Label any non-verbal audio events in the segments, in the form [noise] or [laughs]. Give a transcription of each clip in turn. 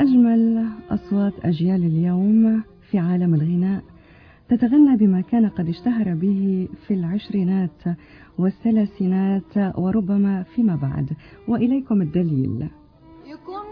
أجمل أصوات أجيال اليوم في عالم الغناء. تتغنى بما كان قد اشتهر به في العشرينات والثلاثينات وربما فيما بعد. وإليكم الدليل. يكون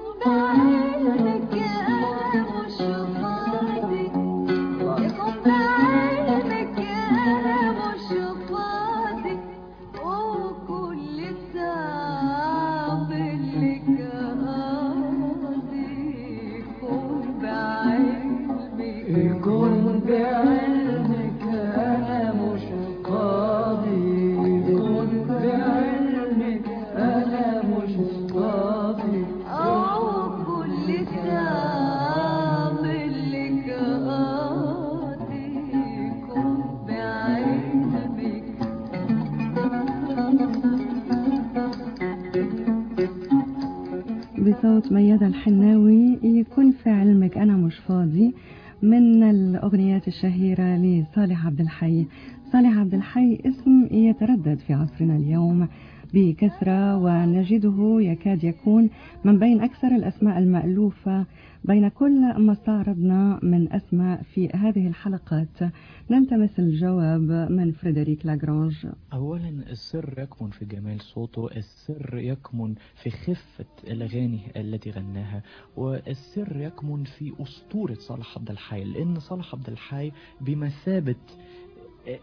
يكون من بين أكثر الأسماء المألوفة بين كل ما استعرضنا من أسماء في هذه الحلقات. نلتمس الجواب من فريدريك لاجرانج. أولا السر يكمن في جمال صوته السر يكمن في خفة الأغاني التي غناها والسر يكمن في أسطورة صالح عبد الحي لأن صالح عبد الحي بمثابة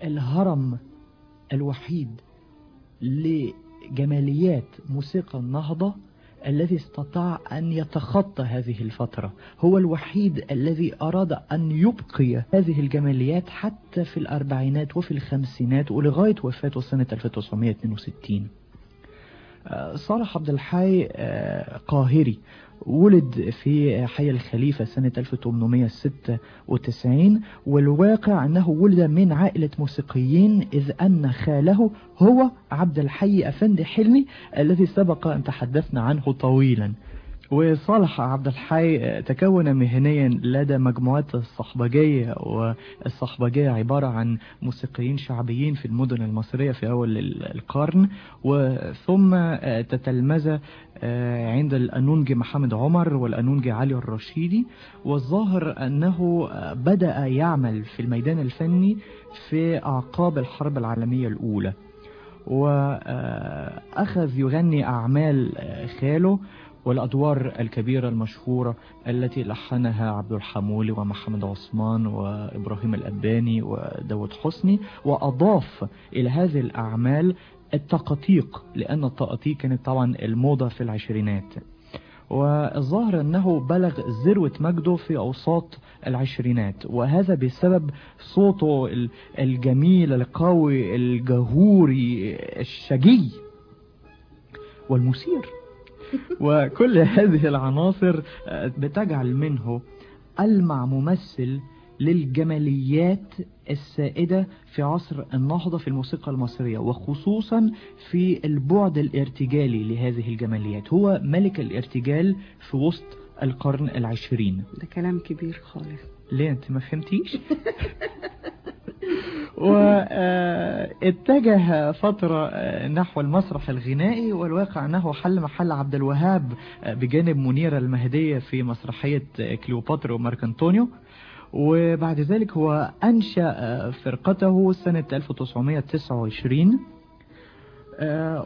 الهرم الوحيد لجماليات موسيقى النهضة الذي استطاع أن يتخطى هذه الفترة. هو الوحيد الذي أراد أن يبقي هذه الجماليات حتى في الأربعينات وفي الخمسينات ولغاية وفاته سنة 1962 آه، صالح عبد الحي آه، قاهري ولد في حي الخليفة سنة 1896 والواقع أنه ولد من عائلة موسيقيين إذ أن خاله هو عبد الحي أفندي حلمي الذي سبق أن تحدثنا عنه طويلا. وصالح عبد الحي تكون مهنيا لدى مجموعات الصحبجية والصحبجية عبارة عن موسيقيين شعبيين في المدن المصرية في أول القرن وثم تتلمذ عند الأنونجي محمد عمر والأنونجي علي الرشيدي. والظاهر أنه بدأ يعمل في الميدان الفني في أعقاب الحرب العالمية الأولى. وأخذ يغني أعمال خاله والأدوار الكبيرة المشهورة التي لحنها عبد الحمولي ومحمد عثمان وإبراهيم الأباني وداود حسني وأضاف إلى هذه الأعمال التقطيق لأن التقطيق كانت طبعا الموضة في العشرينات. والظاهر أنه بلغ ذروة مجده في أوساط العشرينات وهذا بسبب صوته الجميل القوي الجهوري الشجي والمثير. [laughs] وكل هذه العناصر بتجعل منه ألمع ممثل للجماليات السائدة في عصر النهضة في الموسيقى المصرية وخصوصا في البعد الارتجالي لهذه الجماليات. هو ملك الارتجال في وسط القرن العشرين. ده كلام كبير خالص. ليه أنت ما فهمتيش؟ [laughs] [laughs] واتجه فترة نحو المسرح الغنائي والواقع أنه حل محل عبد الوهاب بجانب منيرة المهدية في مسرحية كليوباترا ومارك أنطونيو وبعد ذلك هو أنشأ فرقته سنة 1929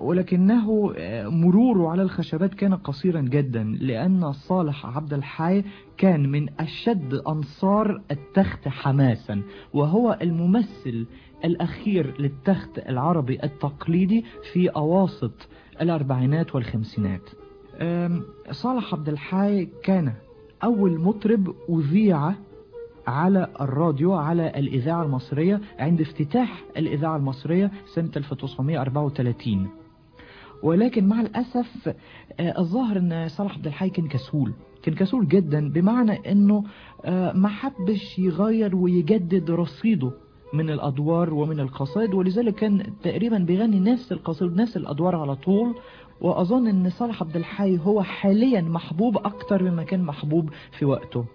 ولكنه مروره على الخشبات كان قصيرا جدا لأن صالح عبد الحي كان من أشد أنصار التخت حماسا وهو الممثل الأخير للتخت العربي التقليدي في أواسط الأربعينات والخمسينات. صالح عبد الحي كان أول مطرب أذيع على الراديو على الإذاعة المصرية عند افتتاح الإذاعة المصرية سنة 1934 ولكن مع الأسف الظاهر أن صالح عبد الحي كان كسول كان كسول جدا بمعنى أنه ما حبش يغير ويجدد رصيده من الأدوار ومن القصائد ولذلك كان تقريبا بيغني نفس القصائد نفس الأدوار على طول. وأظن أن صالح عبد الحي هو حاليا محبوب أكتر مما كان محبوب في وقته.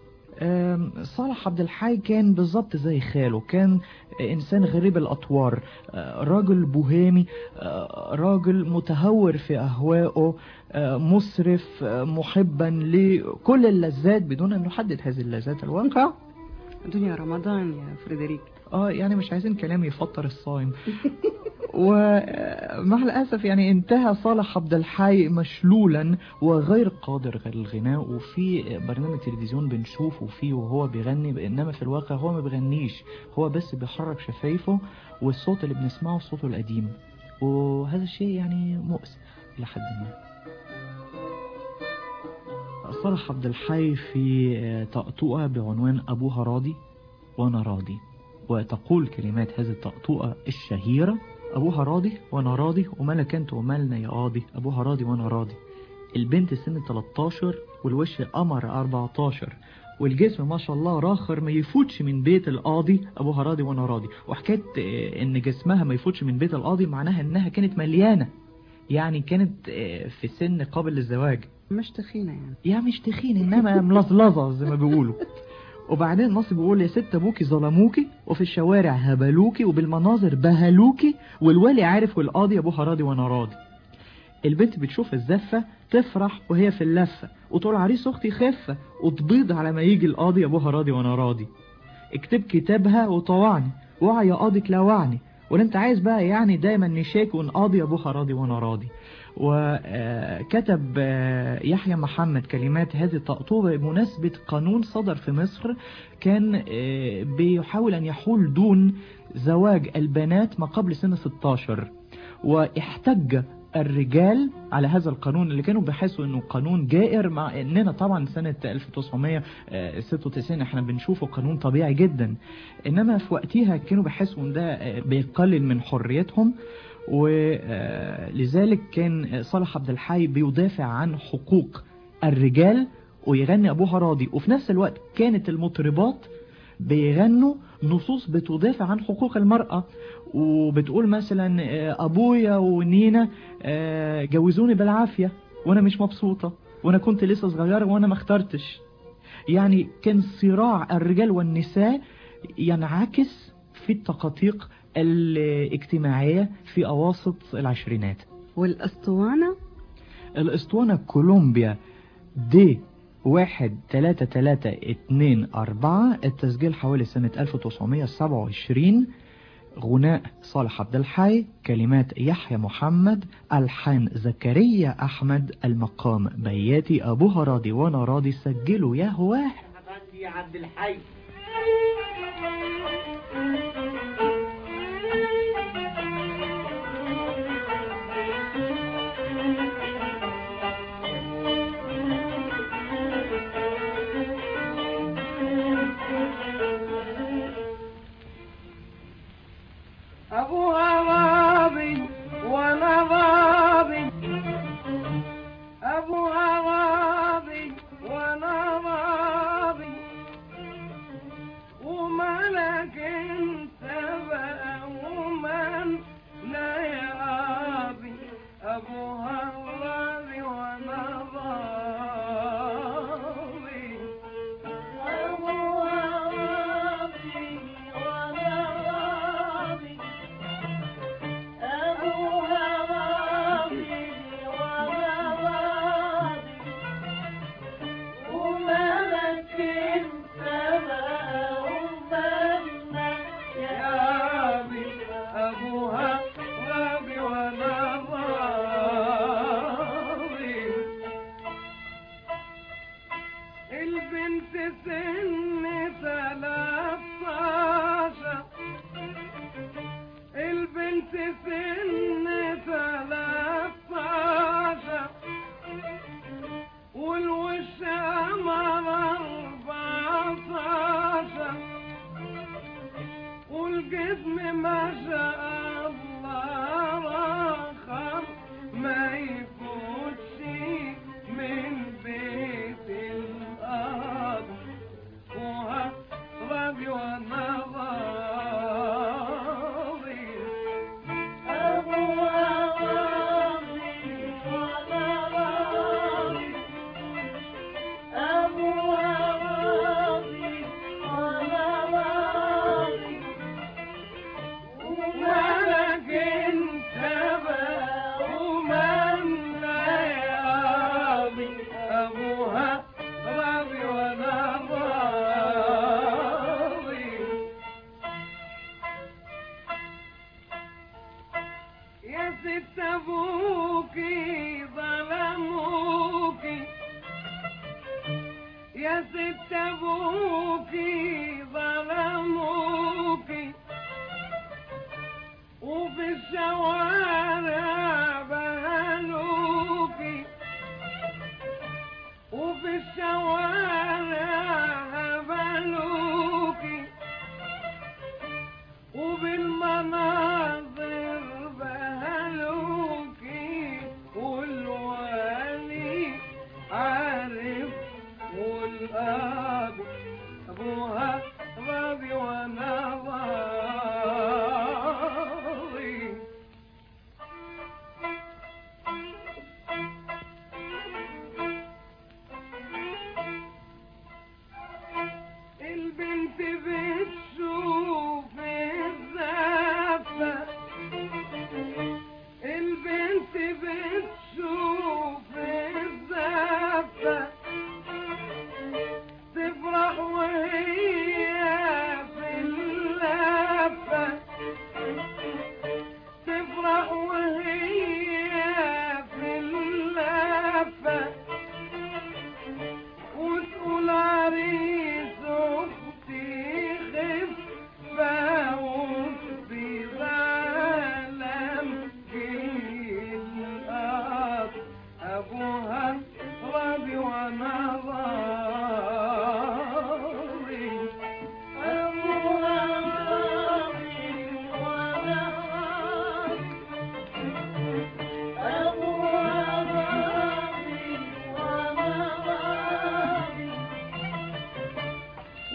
صالح عبد الحي كان بالظبط زي خاله كان إنسان غريب الأطوار آه، راجل بوهيمي آه، راجل متهور في أهوائه آه، مسرف محبا لكل اللذات بدون أن نحدد هذه اللذات الواقع. دنيا رمضان يا فريدريك. آه يعني مش عايزين كلام يفطر الصايم. [laughs] ومع الأسف يعني انتهى صالح عبد الحي مشلولا وغير قادر على الغناء وفي برنامج تلفزيون بنشوفه فيه وهو بيغني إنما في الواقع هو ما بيغنيش هو بس بيحرك شفايفه والصوت اللي بنسمعه صوته القديم. وهذا الشيء يعني مؤسف إلى حد ما. صالح عبد الحي في طقطوقة بعنوان أبوها راضي وأنا راضي. وتقول كلمات هذه الطقطوقة الشهيرة أبوها راضي وأنا راضي ومالك أنت ومالنا يا قاضي أبوها راضي وأنا راضي. البنت سن 13 والوش قمر 14 والجسم ما شاء الله راخر ما يفوتش من بيت القاضي أبوها راضي وأنا راضي. وحكايه آه، إن جسمها ما يفوتش من بيت القاضي معناها إنها كانت مليانة. يعني كانت آه، في سن قابل للزواج. مش تخينة يعني. يا مش تخين انما ملظلظة زي ما بيقولوا. [laughs] وبعدين نصي بيقول يا ست أبوكي ظلموكي وفي الشوارع هبلوكي وبالمناظر بهلوكي والوالي عارف والقاضي أبوها راضي وأنا راضي. البنت بتشوف الزفة تفرح وهي في اللفة وتقول عريس أختي خفة وتبيض على ما يجي القاضي أبوها راضي وأنا راضي. اكتب كتابها وطوعني وعي يا قاضي تلوعني ولا أنت عايز بقى يعني دايما نشاك ونقاضي أبوها راضي وأنا راضي. وكتب يحيى محمد كلمات هذه الطقطوبة بمناسبة قانون صدر في مصر كان آه، بيحاول أن يحول دون زواج البنات ما قبل سن 16 واحتج الرجال على هذا القانون اللي كانوا بيحسوا إنه قانون جائر مع إننا طبعا سنة 1996 إحنا بنشوفه قانون طبيعي جدا. إنما في وقتها كانوا بيحسوا إن ده آه، بيقلل من حريتهم. ولذلك كان صالح عبد الحي بيدافع عن حقوق الرجال ويغني ابوها راضي وفي نفس الوقت كانت المطربات بيغنوا نصوص بتدافع عن حقوق المرأة. وبتقول مثلا آه، أبويا ونينا آه، جوزوني بالعافية وأنا مش مبسوطة وأنا كنت لسه صغيرة وأنا ما اخترتش. يعني كان صراع الرجال والنساء ينعكس في التقاطيق الاجتماعية في أواسط العشرينات. والأسطوانة؟ الأسطوانة كولومبيا دي واحد تلاتة تلاتة اتنين أربعة. التسجيل حوالي سنة 1927 غناء صالح عبد الحي. كلمات يحيى محمد. ألحان زكريا أحمد. المقام بياتي. أبوها راضي وأنا راضي. سجلوا يا هواه. يا عبد الحي.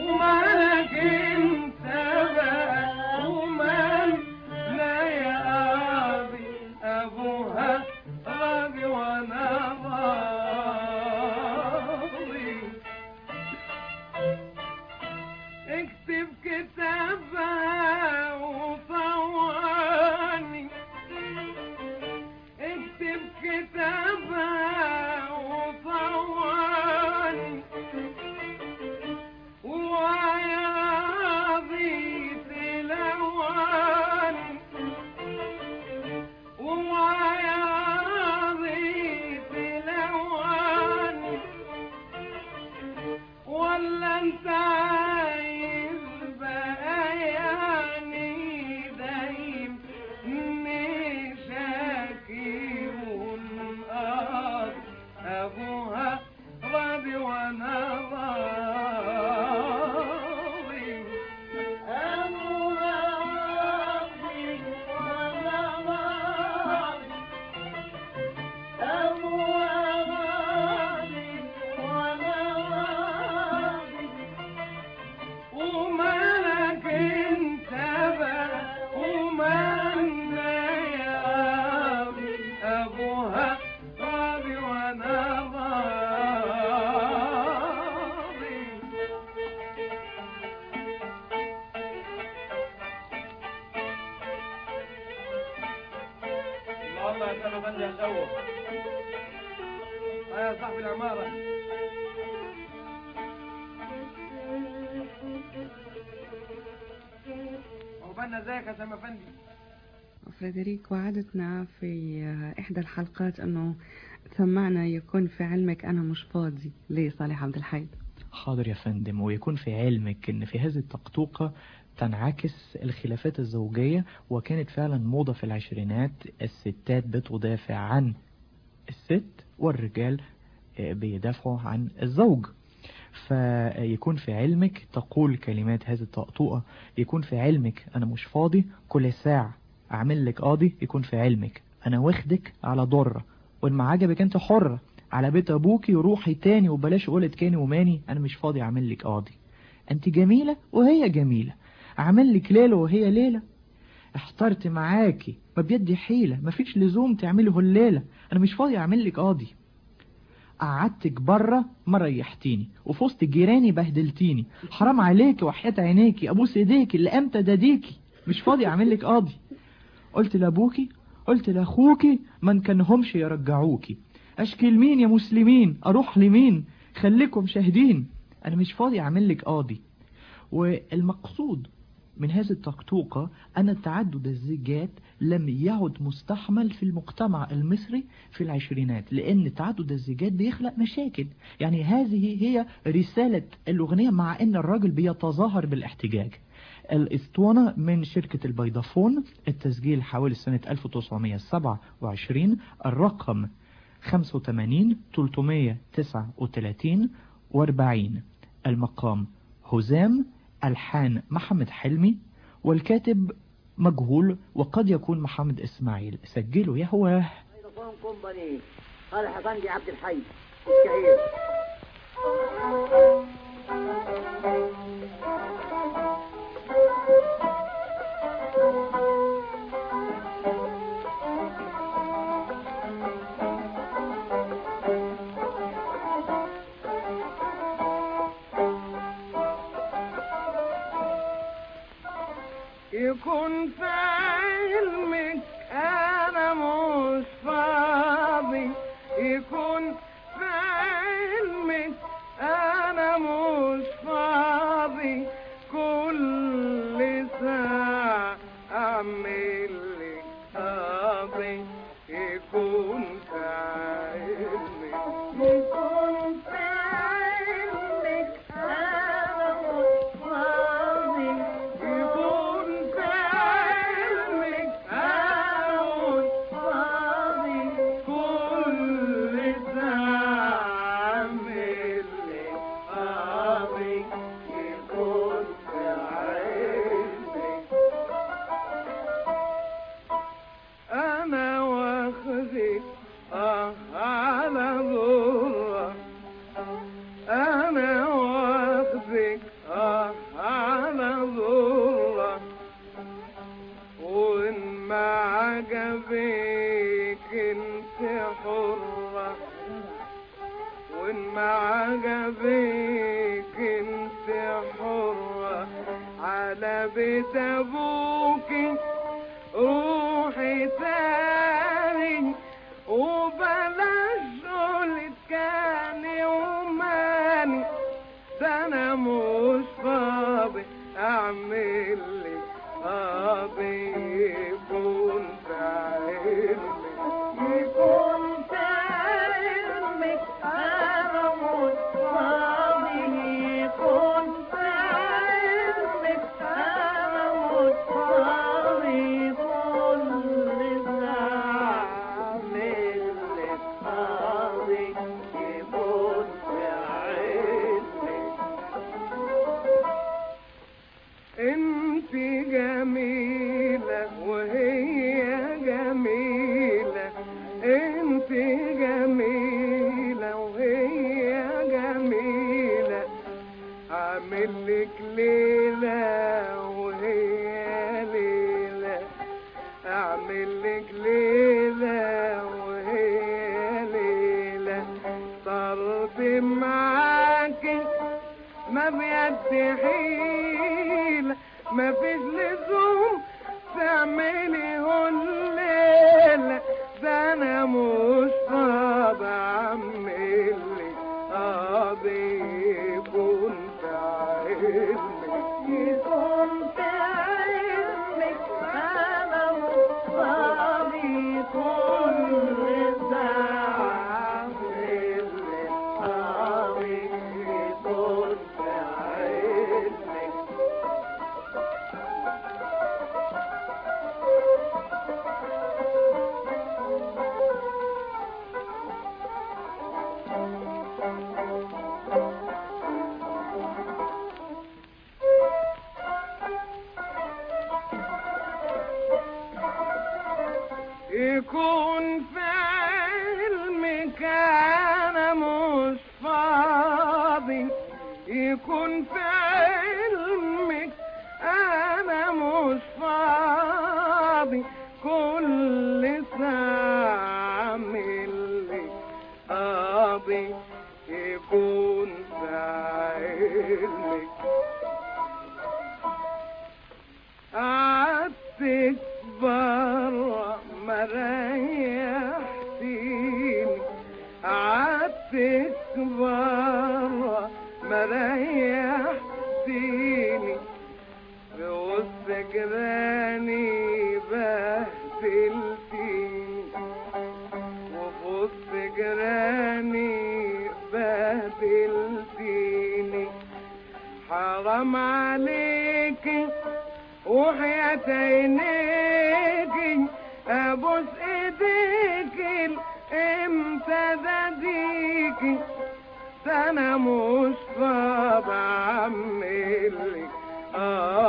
ومالك صاحب العمارة عقبالنا ازيك يا افندي فريدريك وعدتنا في إحدى الحلقات أنه سمعنا يكون في علمك أنا مش فاضي. لصالح عبد الحي؟ حاضر يا فندم ويكون في علمك إن في هذه التقطوقة تنعكس الخلافات الزوجية وكانت فعلا موضة في العشرينات الستات بتدافع عن الست والرجال بيدافعوا عن الزوج. فيكون في علمك تقول كلمات هذه التقطوقة يكون في علمك أنا مش فاضي كل ساعة أعمل لك قاضي يكون في علمك. أنا واخدك على ضرة وإن ما عجبك أنت حرة على بيت أبوكي وروحي تاني وبلاش قولة كاني وماني أنا مش فاضي أعمل لك قاضي. أنت جميلة وهي جميلة. أعمل لك ليلة وهي ليلة. احترت معاكي ما بيدي حيلة ما فيش لزوم تعملي الليلة. أنا مش فاضي أعمل لك قاضي. قعدتك بره ما ريحتيني وفي وسط جيراني بهدلتيني. حرام عليكي وحياة عينيكي أبوس إيديكي اللي أمتى داديكي؟ مش فاضي أعمل لك قاضي. قلت لأبوكي قلت لأخوكي ما نكنهمش يرجعوكي. اشكي لمين يا مسلمين؟ أروح لمين؟ خليكم شاهدين. أنا مش فاضي أعمل لك قاضي. والمقصود من هذه التقطوقة أن تعدد الزيجات لم يعد مستحمل في المجتمع المصري في العشرينات لأن تعدد الزيجات بيخلق مشاكل. يعني هذه هي رسالة الأغنية مع أن الراجل بيتظاهر بالاحتجاج. الإسطوانة من شركة البيضافون التسجيل حوالي سنة 1927 الرقم 85 339 و40 المقام هزام ألحان محمد حلمي والكاتب مجهول وقد يكون محمد إسماعيل. سجلوا يا عبد الحي. كن فاعلا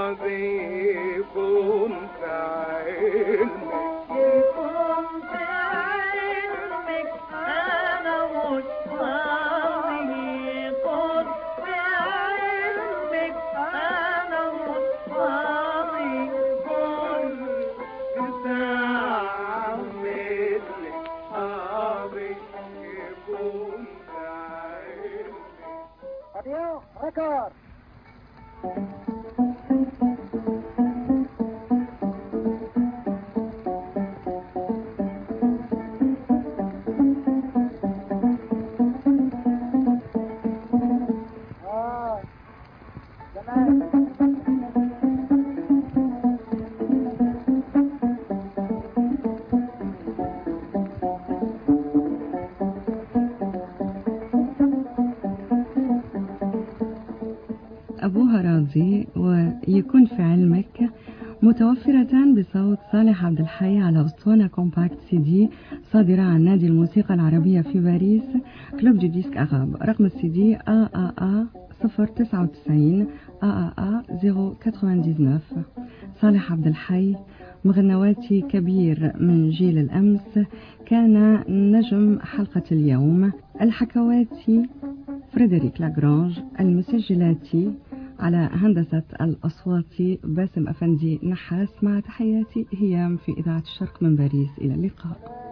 قاضي يكون أبوها راضي ويكون في علمك متوفرة بصوت صالح عبد الحي على أسطوانة compact CD صادرة عن نادي الموسيقى العربية في باريس Club du Disque Arabe رقم ال CD AAA 099 AAA 099 صالح عبد الحي مغنواتي كبير من جيل الأمس كان نجم حلقة اليوم الحكواتي فريدريك لاجرانج المسجلاتي على هندسة الأصوات باسم أفندي نحاس مع تحياتي هيام في إذاعة الشرق من باريس إلى اللقاء